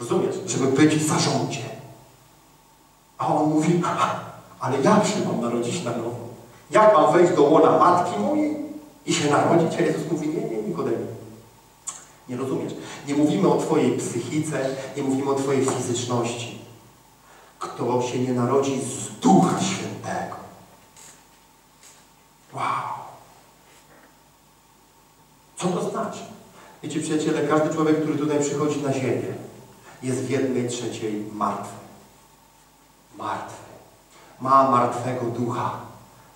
Rozumiesz? Żeby być w zarządzie. A on mówi, ale jak się mam narodzić na nowo? Jak mam wejść do łona matki mojej i się narodzić? A Jezus mówi, nie, nie, Nikodemie. Nie rozumiesz? Nie mówimy o Twojej psychice, nie mówimy o Twojej fizyczności. Kto się nie narodzi z Ducha Świętego. Wow. Co to znaczy? Wiecie, przyjaciele, każdy człowiek, który tutaj przychodzi na ziemię, jest w jednej trzeciej martwy. Martwy. Ma martwego ducha.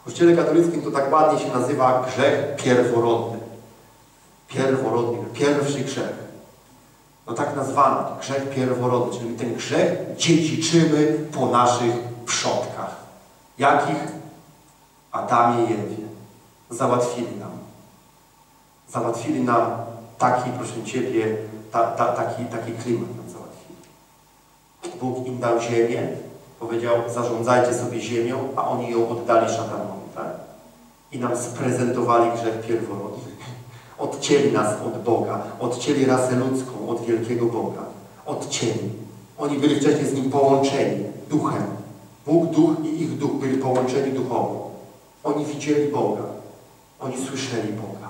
W Kościele katolickim to tak ładnie się nazywa grzech pierworodny. Pierworodny, pierwszy grzech. No tak nazwany, grzech pierworodny, czyli ten grzech dziedziczymy po naszych przodkach. Jakich? Adamie i Ewie. Załatwili nam. Załatwili nam taki, proszę Ciebie, ta, ta, taki, taki klimat. Bóg im dał ziemię, powiedział, zarządzajcie sobie ziemią, a oni ją oddali szatanowi, tak? I nam sprezentowali grzech pierworodny. Odcięli nas od Boga, odcięli rasę ludzką od wielkiego Boga. Odcięli. Oni byli wcześniej z Nim połączeni duchem. Bóg, duch i ich duch byli połączeni duchowo. Oni widzieli Boga. Oni słyszeli Boga.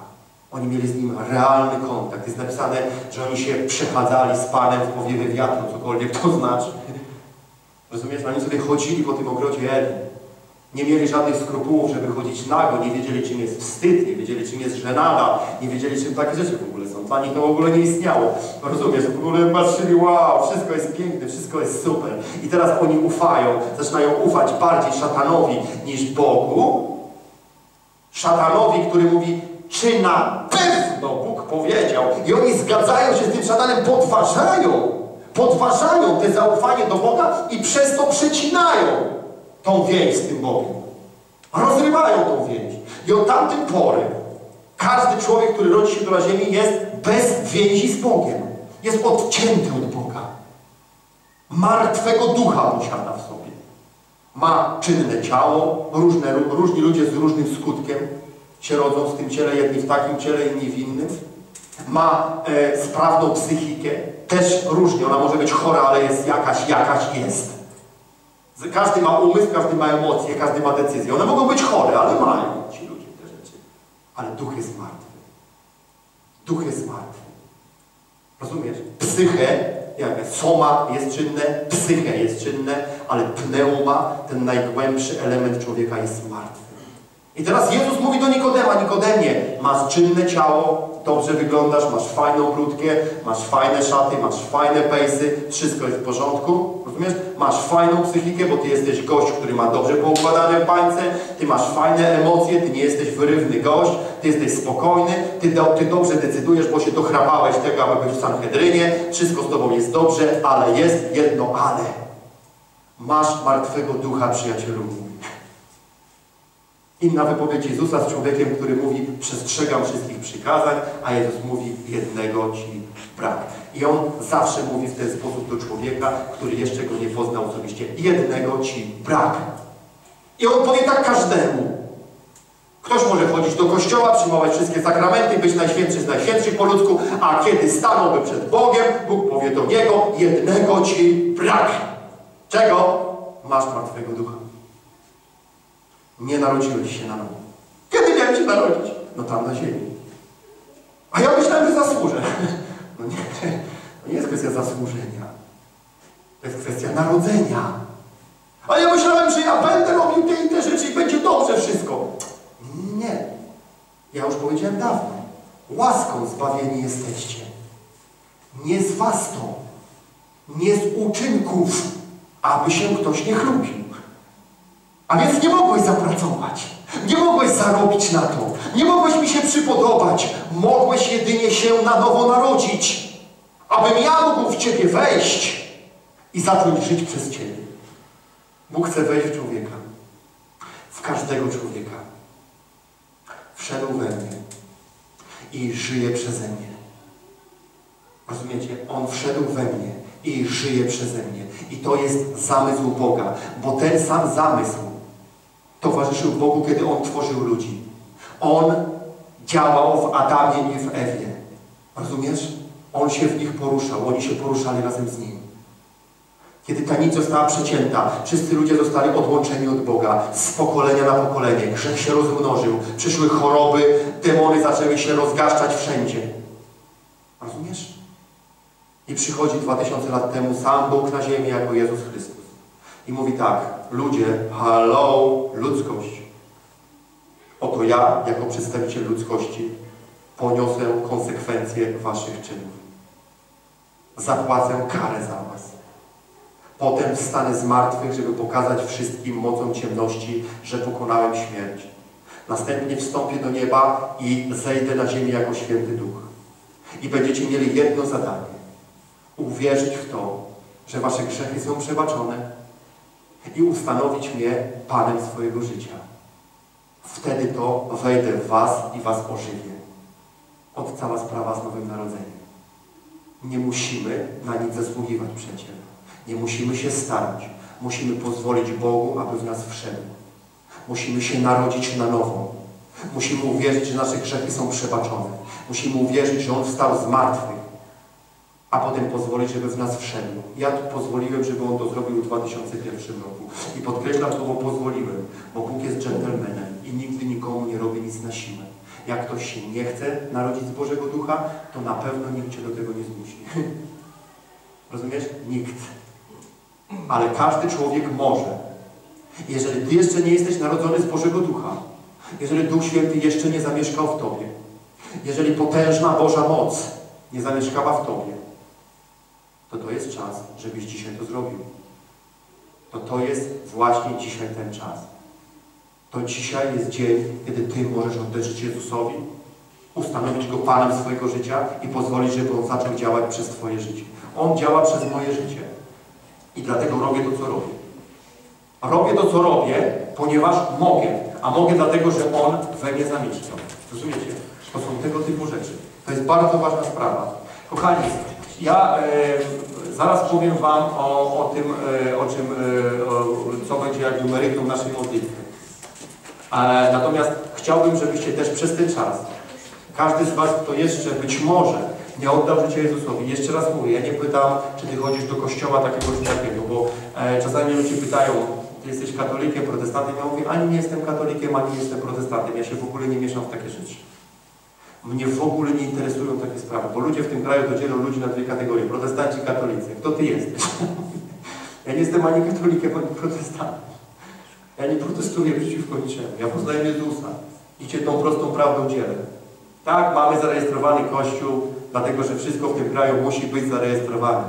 Oni mieli z Nim realny kontakt. Jest napisane, że oni się przechadzali z Panem w powiewie wiatru, cokolwiek to znaczy. Rozumiesz? Oni sobie chodzili po tym ogrodzie Eden. Nie mieli żadnych skrupułów, żeby chodzić nago, nie wiedzieli, czym jest wstyd, nie wiedzieli, czym jest żenada, nie wiedzieli, czym takie rzeczy w ogóle są. Dla nich to w ogóle nie istniało. Rozumiesz? W ogóle patrzyli, wow, wszystko jest piękne, wszystko jest super. I teraz oni ufają, zaczynają ufać bardziej szatanowi niż Bogu. Szatanowi, który mówi, czy na pewno Bóg powiedział. I oni zgadzają się z tym szatanem, podważają, podważają te zaufanie do Boga i przez to przecinają tą więź z tym Bogiem. Rozrywają tą więź. I od tamtej pory każdy człowiek, który rodzi się na ziemi jest bez więzi z Bogiem. Jest odcięty od Boga. Martwego ducha posiada w sobie. Ma czynne ciało, różne, różni ludzie z różnym skutkiem się rodzą w tym ciele, jedni w takim ciele, inni w innym. Ma e, sprawną psychikę, też różnie, ona może być chora, ale jest jakaś, jakaś jest. Każdy ma umysł, każdy ma emocje, każdy ma decyzję. One mogą być chore, ale mają ci ludzie te rzeczy. Ale duch jest martwy. Duch jest martwy. Rozumiesz? Psychę, jak soma jest czynne, psychę jest czynne, ale pneuma, ten najgłębszy element człowieka jest martwy. I teraz Jezus mówi do Nikodema, Nikodemie, masz czynne ciało, dobrze wyglądasz, masz fajną brudkę, masz fajne szaty, masz fajne pejsy, wszystko jest w porządku, rozumiesz? Masz fajną psychikę, bo ty jesteś gość, który ma dobrze poukładane pańce, ty masz fajne emocje, ty nie jesteś wyrywny gość, ty jesteś spokojny, ty, do, ty dobrze decydujesz, bo się dochrapałeś tego, aby być w Sanhedrynie, wszystko z tobą jest dobrze, ale jest jedno ale. Masz martwego ducha, przyjacielu Inna wypowiedź Jezusa z człowiekiem, który mówi przestrzegam wszystkich przykazań, a Jezus mówi jednego Ci brak. I On zawsze mówi w ten sposób do człowieka, który jeszcze Go nie poznał osobiście. Jednego Ci brak. I On powie tak każdemu. Ktoś może chodzić do kościoła, przyjmować wszystkie sakramenty, być najświętszy z najświętszych po ludzku, a kiedy stanąłby przed Bogiem, Bóg powie do niego, jednego Ci brak. Czego? Masz martwego ducha. Nie narodziłeś się na nowo. Kiedy miałem się narodzić? No tam na ziemi. A ja myślałem, że zasłużę. No nie, to nie jest kwestia zasłużenia. To jest kwestia narodzenia. A ja myślałem, że ja będę robił te i te rzeczy i będzie dobrze wszystko. Nie. Ja już powiedziałem dawno. Łaską zbawieni jesteście. Nie z was to. Nie z uczynków, aby się ktoś nie chlubił. A więc nie mogłeś zapracować. Nie mogłeś zarobić na to. Nie mogłeś mi się przypodobać. Mogłeś jedynie się na nowo narodzić. Abym ja mógł w Ciebie wejść i zacząć żyć przez Ciebie. Bóg chce wejść w człowieka. W każdego człowieka. Wszedł we mnie i żyje przeze mnie. Rozumiecie? On wszedł we mnie i żyje przeze mnie. I to jest zamysł Boga, bo ten sam zamysł towarzyszył Bogu, kiedy On tworzył ludzi. On działał w Adamie i w Ewie. Rozumiesz? On się w nich poruszał, oni się poruszali razem z Nim. Kiedy ta nić została przecięta, wszyscy ludzie zostali odłączeni od Boga z pokolenia na pokolenie. Grzech się rozmnożył, przyszły choroby, demony zaczęły się rozgaszczać wszędzie. Rozumiesz? I przychodzi dwa tysiące lat temu sam Bóg na ziemię jako Jezus Chrystus. I mówi tak, ludzie, hello, ludzkość. Oto ja, jako przedstawiciel ludzkości, poniosę konsekwencje waszych czynów. Zapłacę karę za was. Potem wstanę z martwych, żeby pokazać wszystkim mocą ciemności, że pokonałem śmierć. Następnie wstąpię do nieba i zejdę na ziemię jako święty duch. I będziecie mieli jedno zadanie. Uwierzyć w to, że wasze grzechy są przebaczone i ustanowić mnie Panem swojego życia. Wtedy to wejdę w was i was ożywię. Od cała sprawa z Nowym Narodzeniem. Nie musimy na nic zasługiwać przecież. Nie musimy się starać. Musimy pozwolić Bogu, aby w nas wszedł. Musimy się narodzić na nowo. Musimy uwierzyć, że nasze grzechy są przebaczone. Musimy uwierzyć, że On wstał z martwych, a potem pozwolić, żeby w nas wszedł. Ja pozwoliłem, żeby On to zrobił w 2001 roku. I podkreślam słowo pozwoliłem, bo Bóg jest dżentelmenem i nigdy nikomu nie robi nic na siłę. Jak ktoś się nie chce narodzić z Bożego Ducha, to na pewno nikt Cię do tego nie zmusi. Rozumiesz? Nikt. Ale każdy człowiek może. Jeżeli Ty jeszcze nie jesteś narodzony z Bożego Ducha, jeżeli Duch Święty jeszcze nie zamieszkał w Tobie, jeżeli potężna Boża moc nie zamieszkała w Tobie, to to jest czas, żebyś dzisiaj to zrobił. To to jest właśnie dzisiaj ten czas. To dzisiaj jest dzień, kiedy Ty możesz oddać Jezusowi, ustanowić Go Panem swojego życia i pozwolić, żeby On zaczął działać przez Twoje życie. On działa przez moje życie. I dlatego robię to, co robię. Robię to, co robię, ponieważ mogę. A mogę dlatego, że On we mnie zamieszkał. Rozumiecie? To są tego typu rzeczy. To jest bardzo ważna sprawa. Kochani, ja e, zaraz powiem Wam o, o tym, e, o czym, e, o, co będzie jakby merytum naszej modlitwy. E, natomiast chciałbym, żebyście też przez ten czas, każdy z Was, kto jeszcze być może nie oddał życia Jezusowi. Jeszcze raz mówię, ja nie pytam, czy Ty chodzisz do kościoła takiego czy takiego, bo e, czasami ludzie pytają, Ty jesteś katolikiem, protestantem? Ja mówię, ani nie jestem katolikiem, ani nie jestem protestantem. Ja się w ogóle nie mieszam w takie rzeczy. Mnie w ogóle nie interesują takie sprawy, bo ludzie w tym kraju dzielą ludzi na dwie kategorie, protestanci i katolicy. Kto Ty jesteś? ja nie jestem ani katolikiem, ani protestantem. Ja nie protestuję przeciwko niczemu. Ja poznaję Jezusa i Cię tą prostą prawdą dzielę. Tak, mamy zarejestrowany Kościół, dlatego że wszystko w tym kraju musi być zarejestrowane.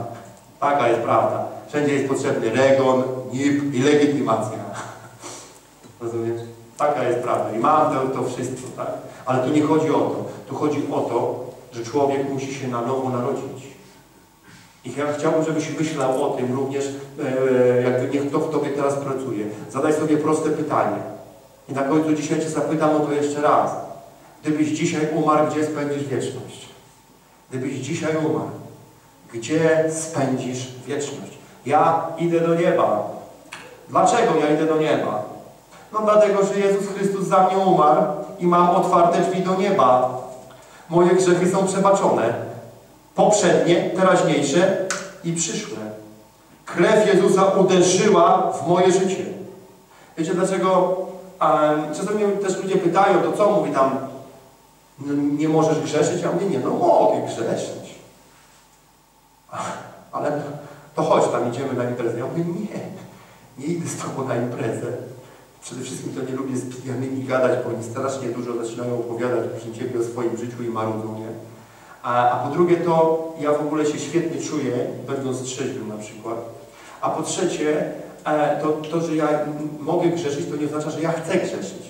Taka jest prawda. Wszędzie jest potrzebny REGON, NIP i legitymacja. Rozumiesz? Taka jest prawda. I mam to, to wszystko, tak? Ale tu nie chodzi o to. Tu chodzi o to, że człowiek musi się na nowo narodzić. I ja chciałbym, żebyś myślał o tym również, e, jakby niech to w Tobie teraz pracuje. Zadaj sobie proste pytanie. I na końcu dzisiaj Cię zapytam o to jeszcze raz. Gdybyś dzisiaj umarł, gdzie spędzisz wieczność? Gdybyś dzisiaj umarł, gdzie spędzisz wieczność? Ja idę do nieba. Dlaczego ja idę do nieba? No dlatego, że Jezus Chrystus za mnie umarł i mam otwarte drzwi do nieba. Moje grzechy są przebaczone. Poprzednie, teraźniejsze i przyszłe. Krew Jezusa uderzyła w moje życie. Wiecie dlaczego? Czasami też ludzie pytają, to co mówi tam, no, nie możesz grzeszyć? Ja mówię, nie, no mogę grzeszyć. Ale to chodź, tam idziemy na imprezę. Ja mówię, nie, nie idę z tobą na imprezę. Przede wszystkim to nie lubię z pijanymi gadać, bo oni strasznie dużo zaczynają opowiadać przy o swoim życiu i marudzą, nie? A, a po drugie to ja w ogóle się świetnie czuję, będąc trzeźwym na przykład. A po trzecie, e, to, to, że ja mogę grzeszyć, to nie oznacza, że ja chcę grzeszyć.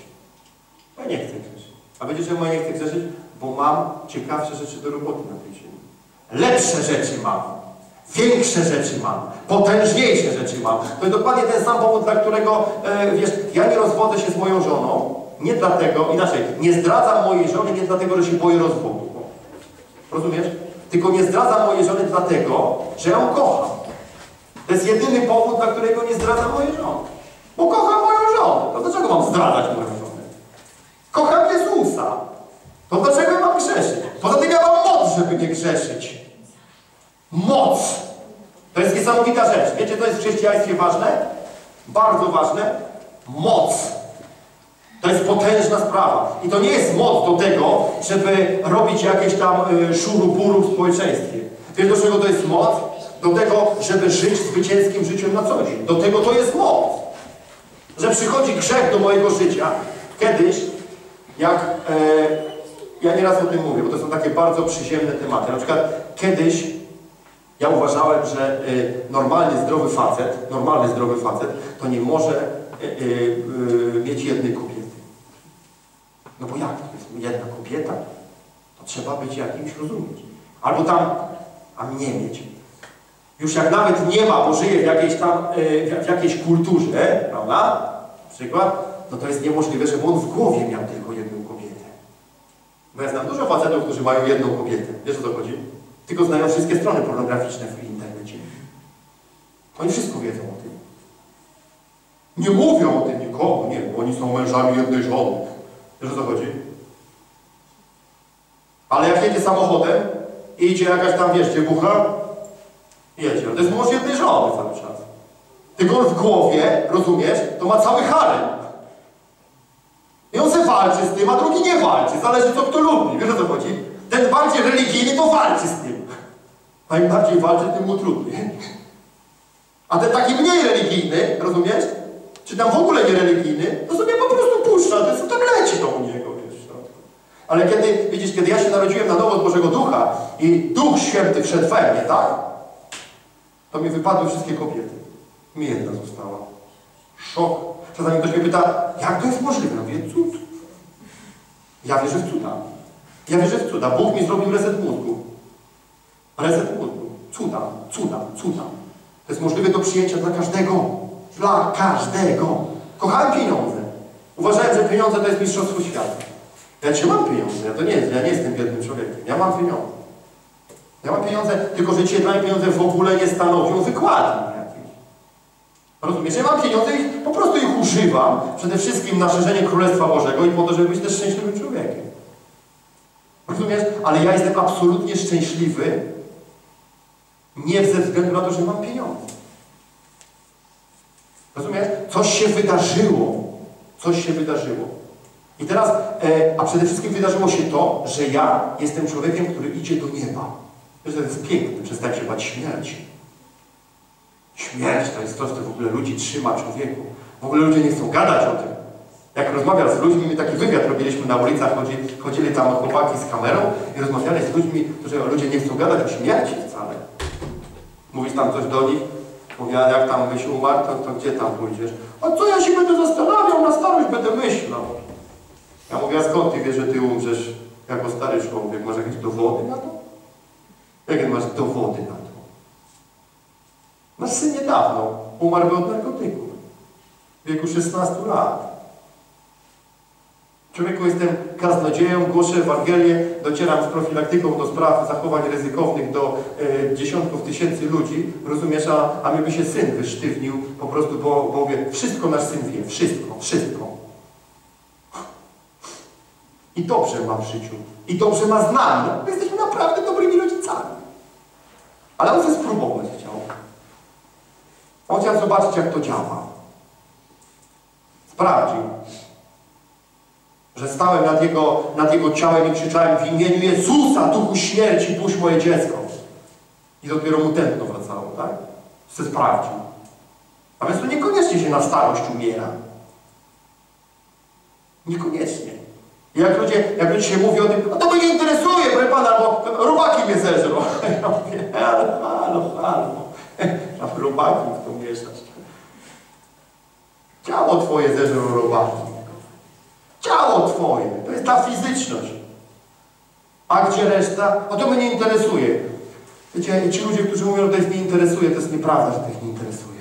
Ja nie chcę grzeszyć. A wiecie, czemu ja nie chcę grzeszyć? Bo mam ciekawsze rzeczy do roboty na tej ziemi. Lepsze rzeczy mam. Większe rzeczy mam, potężniejsze rzeczy mam. To jest dokładnie ten sam powód, dla którego, e, wiesz, ja nie rozwodzę się z moją żoną, nie dlatego, inaczej, nie zdradzam mojej żony nie dlatego, że się boję rozwodu. Rozumiesz? Tylko nie zdradzam mojej żony dlatego, że ją kocham. To jest jedyny powód, dla którego nie zdradzam mojej żony. Bo kocham moją żonę. To dlaczego mam zdradzać moją żonę? Kocham Jezusa. To dlaczego mam grzeszyć? Poza tym ja mam moc, żeby nie grzeszyć. Moc! To jest niesamowita rzecz. Wiecie, co jest w chrześcijaństwie ważne? Bardzo ważne. Moc. To jest potężna sprawa. I to nie jest moc do tego, żeby robić jakieś tam y, szuru-buru w społeczeństwie. Wiesz, do czego to jest moc? Do tego, żeby żyć zwycięskim życiem na co dzień. Do tego to jest moc. Że przychodzi grzech do mojego życia. Kiedyś, jak... E, ja nieraz o tym mówię, bo to są takie bardzo przyziemne tematy. Na przykład kiedyś ja uważałem, że y, normalny, zdrowy facet, normalny, zdrowy facet, to nie może y, y, mieć jednej kobiety. No bo jak? To jest jedna kobieta? To trzeba być jakimś rozumieć. Albo tam, a nie mieć. Już jak nawet nie ma, bo żyje w jakiejś tam, w jakiejś kulturze, prawda? Na przykład, no to jest niemożliwe, żeby on w głowie miał tylko jedną kobietę. Bo ja znam dużo facetów, którzy mają jedną kobietę. Wiesz o co chodzi? Tylko znają wszystkie strony pornograficzne w internecie. Oni wszystko wiedzą o tym. Nie mówią o tym nikomu, nie, bo oni są mężami jednej żony. Wiesz o co chodzi? Ale jak jedzie samochodem i idzie jakaś tam, wiesz, dziewucha, jedzie. To jest mąż jednej żony cały czas. Tylko on w głowie, rozumiesz, to ma cały harem. I on se walczy z tym, a drugi nie walczy. Zależy co kto lubi. Wiesz o co chodzi? Ten bardziej religijny to walczy z tym. A im bardziej walczy, tym mu trudniej. A ten taki mniej religijny, rozumiesz? Czy tam w ogóle nie religijny, to sobie po prostu puszcza, to jest tam leci to u niego, wiesz. No. Ale kiedy, widzisz, kiedy ja się narodziłem na nowo od Bożego Ducha i Duch Święty wszedł we mnie, tak? To mi wypadły wszystkie kobiety. Mi jedna została. Szok. Czasami ktoś mnie pyta, jak to jest możliwe? Ja mówię, cud. Ja wierzę w cuda. Ja wierzę w cuda. Bóg mi zrobił reset mózgu. Reset mózgu. Cuda, cuda, cuda. To jest możliwe do przyjęcia dla każdego. Dla każdego. Kochałem pieniądze. Uważałem, że pieniądze to jest mistrzostwo świata. Ja dzisiaj mam pieniądze. Ja to nie ja nie jestem biednym człowiekiem. Ja mam pieniądze. Ja mam pieniądze, tylko że dzisiaj dla mnie pieniądze w ogóle nie stanowią wykładni. Rozumiesz? Ja mam pieniądze i po prostu ich używam przede wszystkim na szerzenie Królestwa Bożego i po to, żeby być też szczęśliwym człowiekiem. Rozumiesz? Ale ja jestem absolutnie szczęśliwy nie ze względu na to, że mam pieniądze. Rozumiesz? Coś się wydarzyło. Coś się wydarzyło. I teraz, e, a przede wszystkim wydarzyło się to, że ja jestem człowiekiem, który idzie do nieba. To jest piękne, przestań się bać śmierci. Śmierć to jest to, co w ogóle ludzi trzyma człowieku. W ogóle ludzie nie chcą gadać o tym. Jak rozmawiam z ludźmi, my taki wywiad robiliśmy na ulicach, chodzili, chodzili tam chłopaki z kamerą i rozmawiali z ludźmi, którzy ludzie nie chcą gadać o śmierci wcale. Mówisz tam coś do nich, mówię, jak tam byś umarł, to, to gdzie tam pójdziesz? A co ja się będę zastanawiał, na starość będę myślał. Ja mówię, a skąd ty wiesz, że ty umrzesz jako stary człowiek? Masz jakieś dowody na to? Jakie masz dowody na to? Nasz syn niedawno umarł od narkotyków. W wieku 16 lat. Człowieku jestem kaznodzieją, głoszę Ewangelię, docieram z profilaktyką do spraw zachowań ryzykownych do e, dziesiątków tysięcy ludzi, rozumiesz, a, a mi by się syn wysztywnił po prostu, bo, bo mówię, wszystko nasz syn wie, wszystko, wszystko. I dobrze ma w życiu. I dobrze ma z nami. My jesteśmy naprawdę dobrymi rodzicami. Ale on chce spróbować chciał. On chciał zobaczyć, jak to działa. Sprawdził że stałem nad jego, nad jego ciałem i krzyczałem w imieniu Jezusa, duchu śmierci, puść moje dziecko. I dopiero mu tętno wracało, tak? Se sprawdził. A więc to niekoniecznie się na starość umiera. Niekoniecznie. I jak ludzie, jak ludzie się mówi o tym, a to mnie nie interesuje, proszę Pana, bo robaki mnie zeżrą. Ja mówię, halo, halo, halo. Robaki w to mieszasz. Ciało Twoje zeżrą robaki. Ciało Twoje. To jest ta fizyczność. A gdzie reszta? No to mnie nie interesuje. Wiecie, ci ludzie, którzy mówią, że to jest nie interesuje, to jest nieprawda, że to ich nie interesuje.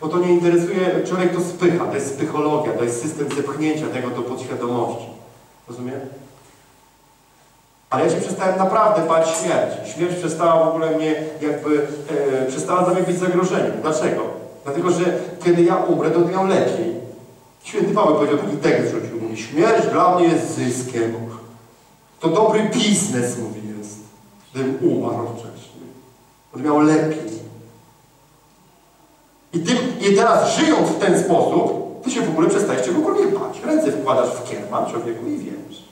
Bo to nie interesuje, człowiek to spycha, to jest psychologia, to jest system zepchnięcia tego do podświadomości. Rozumie? Ale ja się przestałem naprawdę bać śmierci. Śmierć przestała w ogóle mnie jakby, e, przestała dla mnie być zagrożeniem. Dlaczego? Dlatego, że kiedy ja umrę, to miał lepiej. Święty Paweł powiedział taki tekst rzucił, mówi, śmierć dla mnie jest zyskiem. To dobry biznes, mówi, jest, gdybym umarł wcześniej. Będę miał lepiej. I, I teraz żyjąc w ten sposób, ty się w ogóle przestajesz czegokolwiek bać. Ręce wkładasz w kierman człowieku i wiesz.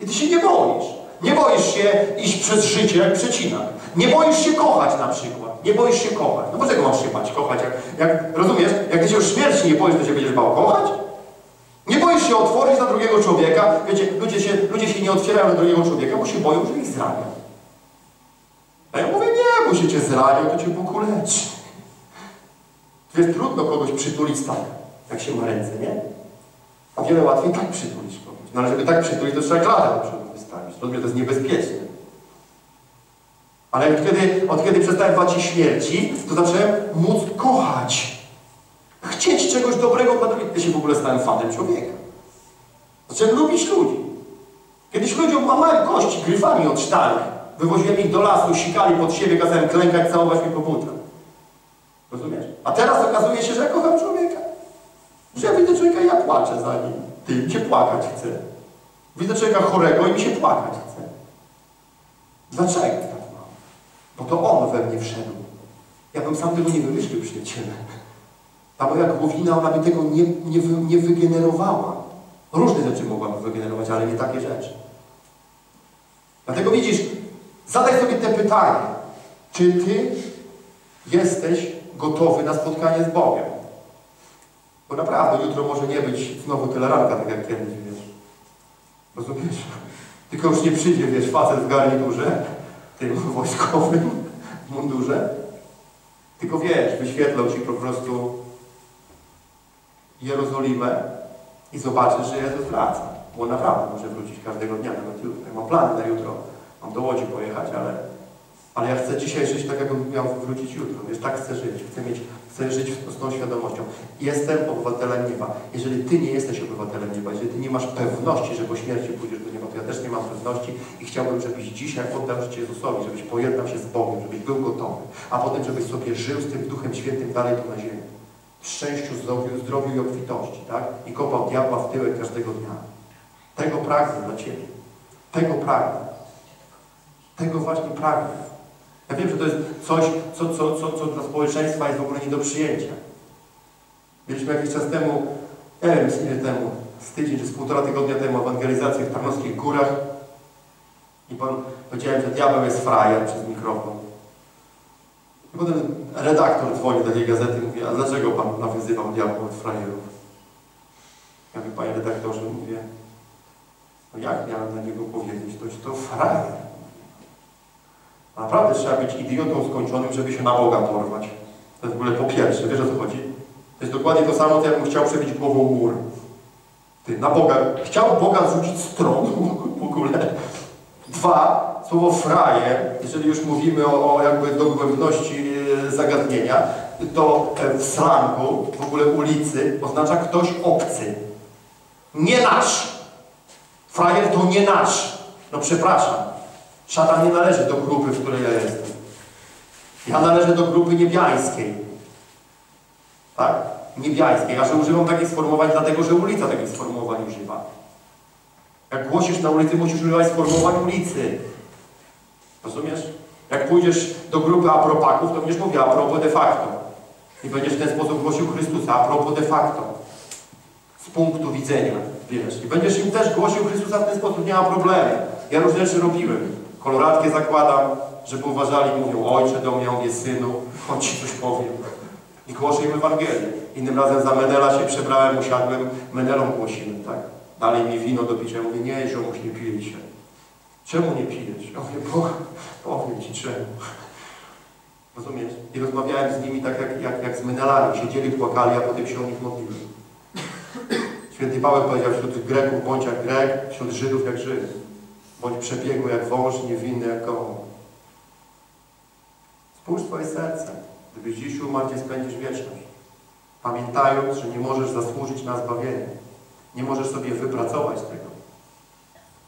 I ty się nie boisz. Nie boisz się iść przez życie jak przecinak. Nie boisz się kochać na przykład. Nie boisz się kochać. No dlaczego masz się bać kochać? Jak, jak, rozumiesz? Jak ty się już śmierci nie boisz, to się będziesz bał kochać? Się otworzyć na drugiego człowieka. Wiecie, ludzie się, ludzie się nie otwierają na drugiego człowieka, bo się boją, że ich zranią. A ja mówię, nie, bo się cię zranią, to cię Bóg uleczy. Wiesz, trudno kogoś przytulić tak, jak się ma ręce, nie? A wiele łatwiej tak przytulić kogoś. No ale żeby tak przytulić, to trzeba klatę do przodu to jest niebezpieczne. Ale od kiedy, od kiedy przestałem bać się śmierci, to zacząłem móc kochać. Chcieć czegoś dobrego dla drugiego. Ja się w ogóle stałem fanem człowieka. Zacząłem lubić ludzi. Kiedyś ludziom łamałem kości gryfami od sztali. Wywoziłem ich do lasu, sikali pod siebie, kazałem klękać, całować mi po butach. Rozumiesz? A teraz okazuje się, że ja kocham człowieka. Że ja widzę człowieka ja płaczę za nim. Ty, mi się płakać chce. Widzę człowieka chorego i mi się płakać chce. Dlaczego tak mam? Bo to on we mnie wszedł. Ja bym sam tego nie wymyślił, przyjaciele. Ta moja głowina, ona by tego nie, nie, nie wygenerowała. Różne rzeczy mogłaby wygenerować, ale nie takie rzeczy. Dlatego widzisz, zadaj sobie te pytanie. Czy Ty jesteś gotowy na spotkanie z Bogiem? Bo naprawdę jutro może nie być znowu tyle ranka, tak jak kiedyś, wiesz. Rozumiesz? Tylko już nie przyjdzie, wiesz, facet w garniturze, tym wojskowym mundurze. Tylko wiesz, wyświetlał Ci po prostu Jerozolimę i zobaczysz, że Jezus wraca. Bo naprawdę może wrócić każdego dnia, nawet jutro. Ja mam plany na jutro. Mam do Łodzi pojechać, ale, ale ja chcę dzisiaj żyć tak, jakbym miał wrócić jutro. Wiesz, tak chcę żyć. Chcę, mieć, chcę żyć z tą świadomością. Jestem obywatelem nieba. Jeżeli Ty nie jesteś obywatelem nieba, jeżeli Ty nie masz pewności, że po śmierci pójdziesz do nieba, to ja też nie mam pewności i chciałbym, żebyś dzisiaj oddał życie Jezusowi, żebyś pojednał się z Bogiem, żebyś był gotowy, a potem, żebyś sobie żył z tym Duchem Świętym dalej tu na ziemi. Szczęściu, zdrowiu, i obfitości, tak? I kopał diabła w tyłek każdego dnia. Tego pragnę dla Ciebie. Tego pragnę. Tego właśnie pragnę. Ja wiem, że to jest coś, co, co, co, co dla społeczeństwa jest w ogóle nie do przyjęcia. Mieliśmy jakiś czas temu, nie wiem, temu, z tydzień czy z półtora tygodnia temu ewangelizację w Tarnowskich Górach i pan powiedziałem, że diabeł jest frajer przez mikrofon. I potem redaktor dzwoni do tej gazety i mówi, a dlaczego pan nawiązywał diabła od frajerów? Ja mówię, panie redaktorze, mówię, no jak miałem na niego powiedzieć, to jest to frajer. Naprawdę trzeba być idiotą skończonym, żeby się na Boga porwać. To jest w ogóle po pierwsze, wiesz o co chodzi? To jest dokładnie to samo, co jakbym chciał przebić głową mur. Ty, na Boga. Chciał Boga zrzucić z tronu w ogóle. Dwa, słowo fraje, jeżeli już mówimy o, o jakby dogłębności e, zagadnienia, to e, w slangu, w ogóle ulicy, oznacza ktoś obcy. Nie nasz. Frajer to nie nasz. No przepraszam. Szatan nie należy do grupy, w której ja jestem. Ja należę do grupy niebiańskiej. Tak? Niebiańskiej. A że używam takich sformułowań, dlatego że ulica takich sformułowań używa. Jak głosisz na ulicy, musisz używać sformułowań ulicy. Rozumiesz? Jak pójdziesz do grupy apropaków, to będziesz mówił a propos de facto. I będziesz w ten sposób głosił Chrystusa a propos de facto. Z punktu widzenia, wiesz. I będziesz im też głosił Chrystusa w ten sposób, nie ma problemu. Ja różne rzeczy robiłem. Koloratkę zakładam, żeby uważali, mówią, ojcze do mnie, mówię, synu, chodź ci coś powiem. I głoszę im Ewangelię. Innym razem za Menela się przebrałem, usiadłem, Menelą głosiłem, tak? Dalej mi wino do picia. Mówię, nie, ziomuś, nie piję się. Czemu nie pijesz? Ja mówię, bo powiem ci czemu. Rozumiesz? I rozmawiałem z nimi tak jak, jak, jak z Menelami. Siedzieli, płakali, a potem się o nich modliłem. Święty Paweł powiedział, wśród Greków bądź jak Grek, wśród Żydów jak Żyd. Bądź przebiegły jak wąż, niewinny jak gołąb. Spójrz Twoje serce. Gdybyś dziś umarł, gdzie spędzisz wieczność. Pamiętając, że nie możesz zasłużyć na zbawienie. Nie możesz sobie wypracować tego.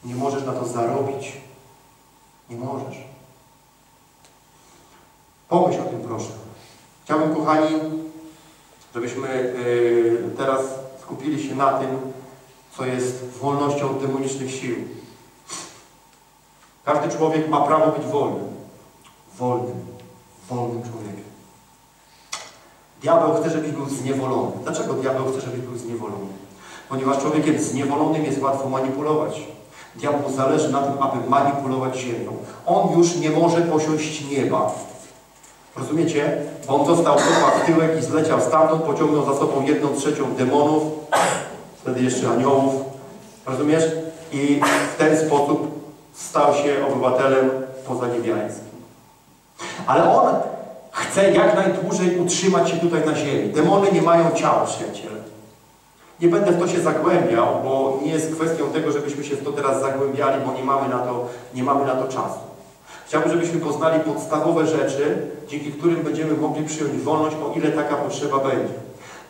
Nie możesz na to zarobić. Nie możesz. Pomyśl o tym proszę. Chciałbym, kochani, żebyśmy yy, teraz skupili się na tym, co jest wolnością demonicznych sił. Każdy człowiek ma prawo być wolnym. Wolnym. wolnym człowiekiem. Diabeł chce, żebyś był zniewolony. Dlaczego diabeł chce, żebyś był zniewolony? Ponieważ człowiekiem zniewolonym jest łatwo manipulować. Diabłu zależy na tym, aby manipulować ziemią. On już nie może posiąść nieba. Rozumiecie? Bo on dostał kopa w tyłek i zleciał stamtąd, pociągnął za sobą jedną trzecią demonów, wtedy jeszcze aniołów. Rozumiesz? I w ten sposób stał się obywatelem pozaniebiańskim. Ale on chce jak najdłużej utrzymać się tutaj na ziemi. Demony nie mają ciała, przyjaciele. Nie będę w to się zagłębiał, bo nie jest kwestią tego, żebyśmy się w to teraz zagłębiali, bo nie mamy na to, nie mamy na to czasu. Chciałbym, żebyśmy poznali podstawowe rzeczy, dzięki którym będziemy mogli przyjąć wolność, o ile taka potrzeba będzie.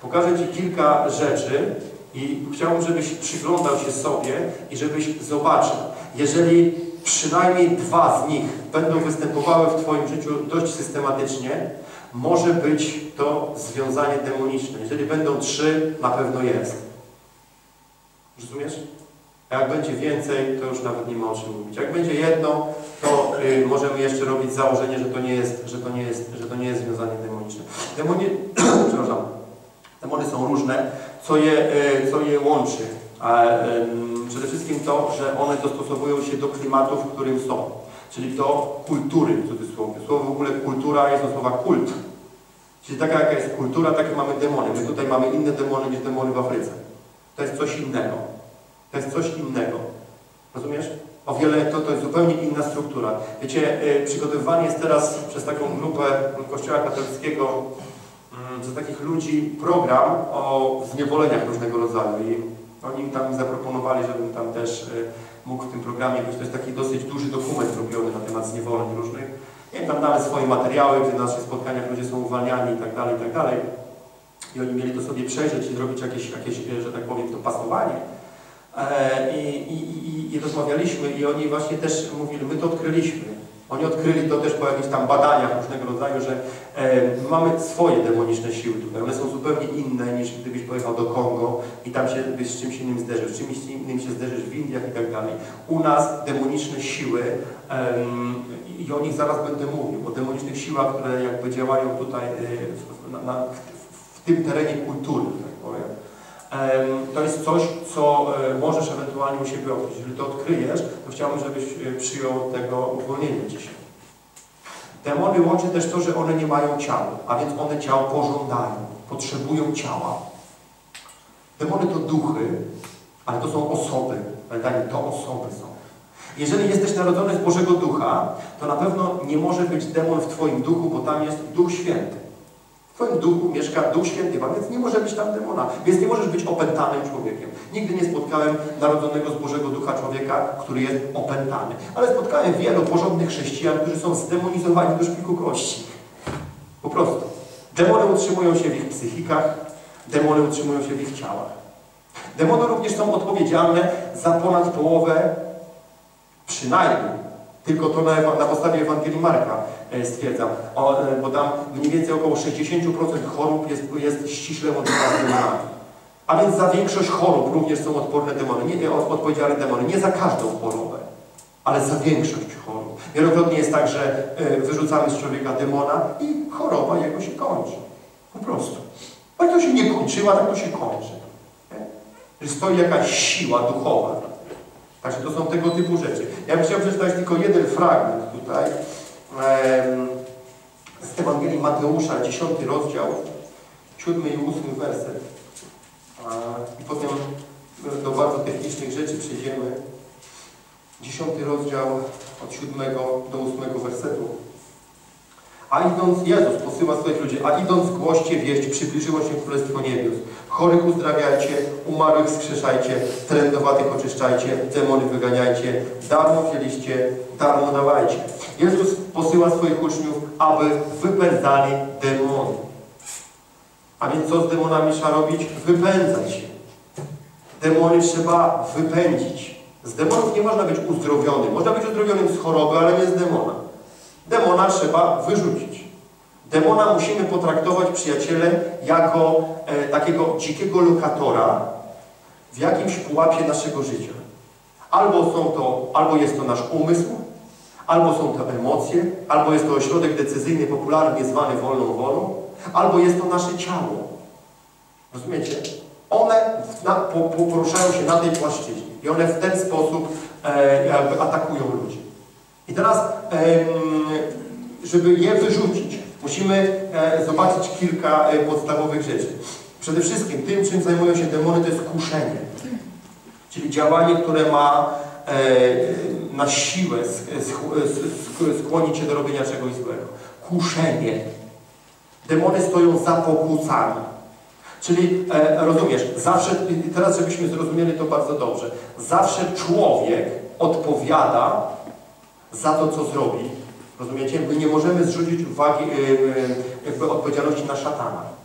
Pokażę Ci kilka rzeczy i chciałbym, żebyś przyglądał się sobie i żebyś zobaczył. Jeżeli przynajmniej dwa z nich będą występowały w Twoim życiu dość systematycznie, może być to związanie demoniczne. Jeżeli będą trzy, na pewno jest. Rozumiesz? A jak będzie więcej, to już nawet nie ma o czym mówić. Jak będzie jedno, to y, możemy jeszcze robić założenie, że to nie jest, że to nie jest, że to nie jest związanie demoniczne. Demoni... Przepraszam. Demony są różne, co je, y, co je łączy. A, y, przede wszystkim to, że one dostosowują się do klimatu, w którym są. Czyli do kultury, w cudzysłowie. Słowo w ogóle kultura jest od słowa kult. Czyli taka jaka jest kultura, takie mamy demony. My tutaj mamy inne demony niż demony w Afryce. To jest coś innego. To jest coś innego. Rozumiesz? O wiele, to, to jest zupełnie inna struktura. Wiecie, yy, przygotowywany jest teraz przez taką grupę Kościoła katolickiego, yy, przez takich ludzi program o zniewoleniach różnego rodzaju. I oni tam zaproponowali, żebym tam też yy, mógł w tym programie być. To jest taki dosyć duży dokument robiony na temat zniewoleń różnych. I tam nawet swoje materiały, gdzie na naszych spotkaniach ludzie są uwalniani i tak dalej, i tak dalej. I oni mieli to sobie przejrzeć i zrobić jakieś, jakieś że tak powiem, to pasowanie. E, I, i, i, rozmawialiśmy i oni właśnie też mówili, my to odkryliśmy. Oni odkryli to też po jakichś tam badaniach różnego rodzaju, że mamy swoje demoniczne siły tutaj. One są zupełnie inne niż gdybyś pojechał do Kongo i tam się z czymś innym zderzył, z czymś innym się zderzysz w Indiach i tak dalej. U nas demoniczne siły e, i o nich zaraz będę mówił, o demonicznych siłach, które jakby działają tutaj e, w, na, na, w tym terenie kultury, tak powiem. To jest coś, co e, możesz ewentualnie u siebie odkryć. Jeżeli to odkryjesz, to chciałbym, żebyś e, przyjął tego uwolnienie dzisiaj. Demony łączy też to, że one nie mają ciała, a więc one ciało pożądają, potrzebują ciała. Demony to duchy, ale to są osoby. Pamiętajmy, to osoby są. Jeżeli jesteś narodzony z Bożego Ducha, to na pewno nie może być demon w Twoim duchu, bo tam jest Duch Święty. W Twoim duchu mieszka Duch Święty, więc nie może być tam demona. Więc nie możesz być opętanym człowiekiem. Nigdy nie spotkałem narodzonego z Bożego Ducha człowieka, który jest opętany. Ale spotkałem wielu porządnych chrześcijan, którzy są zdemonizowani do szpiku kości. Po prostu. Demony utrzymują się w ich psychikach, demony utrzymują się w ich ciałach. Demony również są odpowiedzialne za ponad połowę, przynajmniej, tylko to na, na podstawie Ewangelii Marka, E, stwierdzam, o, e, bo tam mniej więcej około 60% chorób jest, jest ściśle motywowane demonami. A więc za większość chorób również są odporne demony, nie, odpowiedzialne demony, nie za każdą chorobę, ale za większość chorób. Wielokrotnie jest tak, że wyrzucamy z człowieka demona i choroba jego się kończy. Po prostu. A to się nie kończyła, tak to się kończy. Nie? Że stoi jakaś siła duchowa. Także to są tego typu rzeczy. Ja bym chciał przeczytać tylko jeden fragment tutaj z Ewangelii Mateusza, 10 rozdział, 7 i 8 werset. I potem do bardzo technicznych rzeczy przejdziemy. 10 rozdział od 7 do 8 wersetu. A idąc, Jezus posyła swoich ludzi, a idąc głoście wieść, przybliżyło się Królestwo Niebios. Chorych uzdrawiajcie, umarłych skrzeszajcie, trędowatych oczyszczajcie, demony wyganiajcie, darmo wzięliście, darmo dawajcie. Jezus posyła swoich uczniów, aby wypędzali demony. A więc co z demonami trzeba robić? Wypędzać je. Demony trzeba wypędzić. Z demonów nie można być uzdrowionym. Można być uzdrowionym z choroby, ale nie z demona. Demona trzeba wyrzucić. Demona musimy potraktować, przyjaciele, jako e, takiego dzikiego lokatora w jakimś pułapie naszego życia. Albo są to, albo jest to nasz umysł, Albo są to emocje, albo jest to ośrodek decyzyjny, popularnie zwany wolną wolą, albo jest to nasze ciało. Rozumiecie? One na, po, po, poruszają się na tej płaszczyźnie i one w ten sposób e, atakują ludzi. I teraz, e, żeby je wyrzucić, musimy e, zobaczyć kilka e, podstawowych rzeczy. Przede wszystkim tym, czym zajmują się demony, to jest kuszenie. Czyli działanie, które ma e, na siłę skłonić się do robienia czegoś złego. Kuszenie. Demony stoją za pokłócami. Czyli e, rozumiesz, zawsze, teraz żebyśmy zrozumieli to bardzo dobrze, zawsze człowiek odpowiada za to, co zrobi. Rozumiecie? My nie możemy zrzucić uwagi, e, e, jakby odpowiedzialności na szatana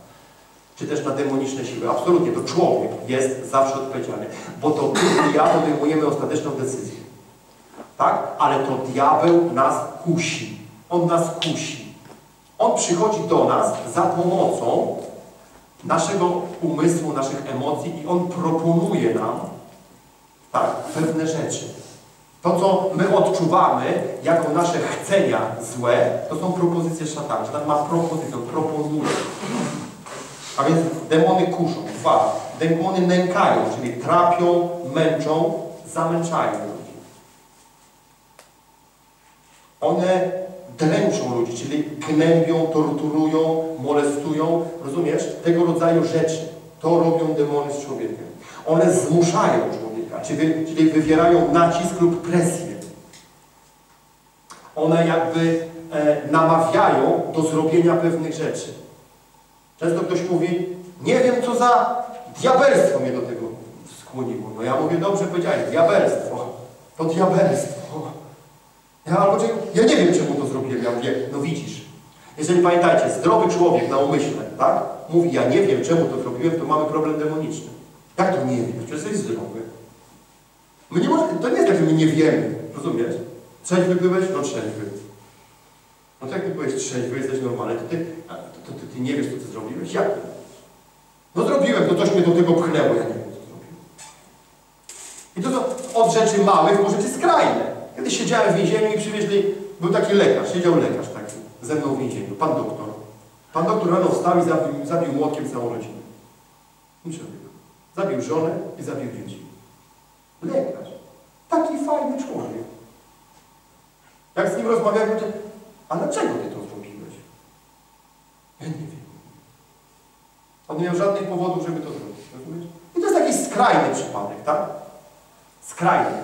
czy też na demoniczne siły. Absolutnie, to człowiek jest zawsze odpowiedzialny, bo to my i ja podejmujemy ostateczną decyzję. Tak? Ale to diabeł nas kusi. On nas kusi. On przychodzi do nas za pomocą naszego umysłu, naszych emocji i on proponuje nam tak, pewne rzeczy. To, co my odczuwamy jako nasze chcenia złe, to są propozycje szatana. Szatan ma propozycję, on proponuje. A więc demony kuszą. Dwa, demony nękają, czyli trapią, męczą, zamęczają ludzi. One dręczą ludzi, czyli gnębią, torturują, molestują, rozumiesz? Tego rodzaju rzeczy. To robią demony z człowiekiem. One zmuszają człowieka, czyli, wywierają nacisk lub presję. One jakby e, namawiają do zrobienia pewnych rzeczy. Często ktoś mówi, nie wiem co za diabelstwo mnie do tego skłoniło. No ja mówię, dobrze powiedziałeś, diabelstwo. To diabelstwo. Ja, albo, ja nie wiem, czemu to zrobiłem. Ja mówię, no widzisz. Jeżeli pamiętajcie, zdrowy człowiek na umyśle, tak? Mówi, ja nie wiem, czemu to zrobiłem, to mamy problem demoniczny. Jak to nie wiem? Przecież jesteś zdrowy. My nie możemy, to nie jest tak, że my nie wiemy. Rozumiesz? Trzeźwy byłeś? No trzeźwy. No to jak byłeś trzeźwy, jesteś normalny, to ty, to, to, ty nie wiesz, co ty zrobiłeś? Jak? No zrobiłem, to coś mnie do tego pchnęło, ja nie wiem, co zrobiłem. I to są od rzeczy małych po rzeczy skrajne. Kiedyś siedziałem w więzieniu i przywieźli, był taki lekarz, siedział lekarz taki ze mną w więzieniu, pan doktor. Pan doktor rano wstał i zabił, zabił młotkiem całą rodzinę. Niczego. Zabił żonę i zabił dzieci. Lekarz. Taki fajny człowiek. Jak z nim rozmawiałem, to a dlaczego ty to zrobiłeś? Ja nie wiem. On nie miał żadnych powodów, żeby to zrobić. Rozumiesz? I to jest jakiś skrajny przypadek, tak? Skrajny.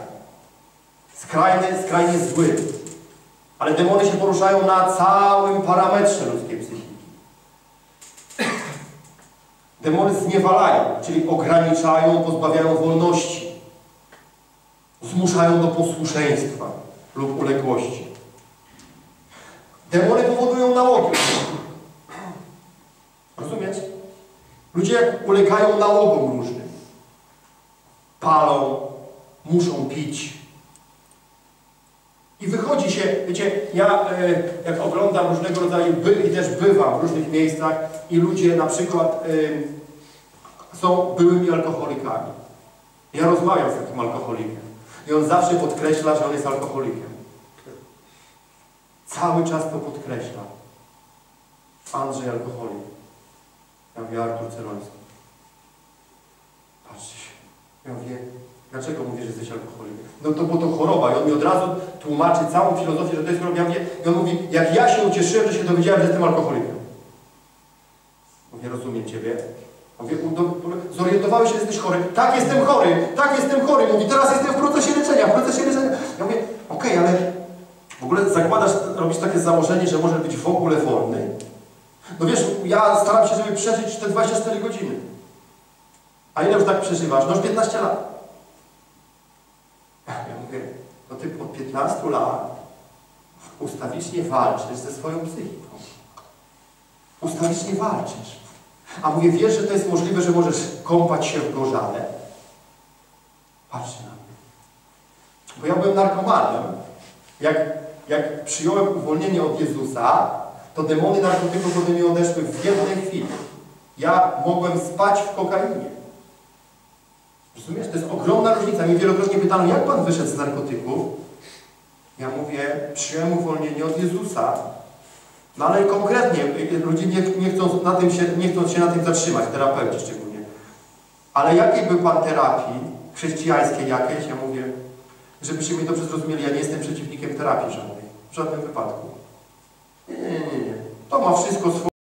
Skrajny, skrajnie zły. Ale demony się poruszają na całym parametrze ludzkiej psychiki. Demony zniewalają, czyli ograniczają, pozbawiają wolności. Zmuszają do posłuszeństwa lub uległości. Demony powodują nałogi. Rozumiesz? Ludzie ulegają nałogom różnym. Palą, muszą pić. I wychodzi się, wiecie, ja e, jak oglądam różnego rodzaju, by, i też bywam w różnych miejscach i ludzie na przykład e, są byłymi alkoholikami. Ja rozmawiam z takim alkoholikiem i on zawsze podkreśla, że on jest alkoholikiem. Cały czas to podkreśla. Andrzej alkoholik. Ja mówię Artur Ceroński. Patrzcie się. Ja mówię, dlaczego mówisz, że jesteś alkoholikiem? No to bo to choroba. I on mi od razu tłumaczy całą filozofię, że to jest choroba. Ja I on mówi, jak ja się ucieszyłem, że się dowiedziałem, że jestem alkoholikiem. Mówię, rozumiem Ciebie. Mówię, zorientowałeś się, że jesteś chory. Tak, jestem chory. Tak, jestem chory. Mówi, teraz jestem w procesie leczenia, w procesie leczenia. Ja mówię, okej, okay, ale w ogóle zakładasz, robisz takie założenie, że może być w ogóle wolny. No wiesz, ja staram się, żeby przeżyć te 24 godziny. A ile już tak przeżywasz? No już 15 lat. Ja mówię, no ty od 15 lat ustawicznie walczysz ze swoją psychiką. Ustawicznie walczysz. A mówię, wiesz, że to jest możliwe, że możesz kąpać się w gorzale? Patrzcie na mnie. Bo ja byłem narkomanem. Jak jak przyjąłem uwolnienie od Jezusa, to demony narkotyków ode mnie odeszły w jednej chwili. Ja mogłem spać w kokainie. Rozumiesz? To jest ogromna różnica. Mnie wielokrotnie pytano, jak Pan wyszedł z narkotyków? Ja mówię, przyjąłem uwolnienie od Jezusa. No ale konkretnie, y, ludzie nie, nie, chcą na tym się, nie chcą się na tym zatrzymać, terapeuci szczególnie. Ale jakiej był Pan terapii chrześcijańskiej jakiejś? Ja mówię, żebyście mi dobrze zrozumieli, ja nie jestem przeciwnikiem terapii żadnej. W żadnym wypadku. Nie, nie, nie, nie. To ma wszystko swoje.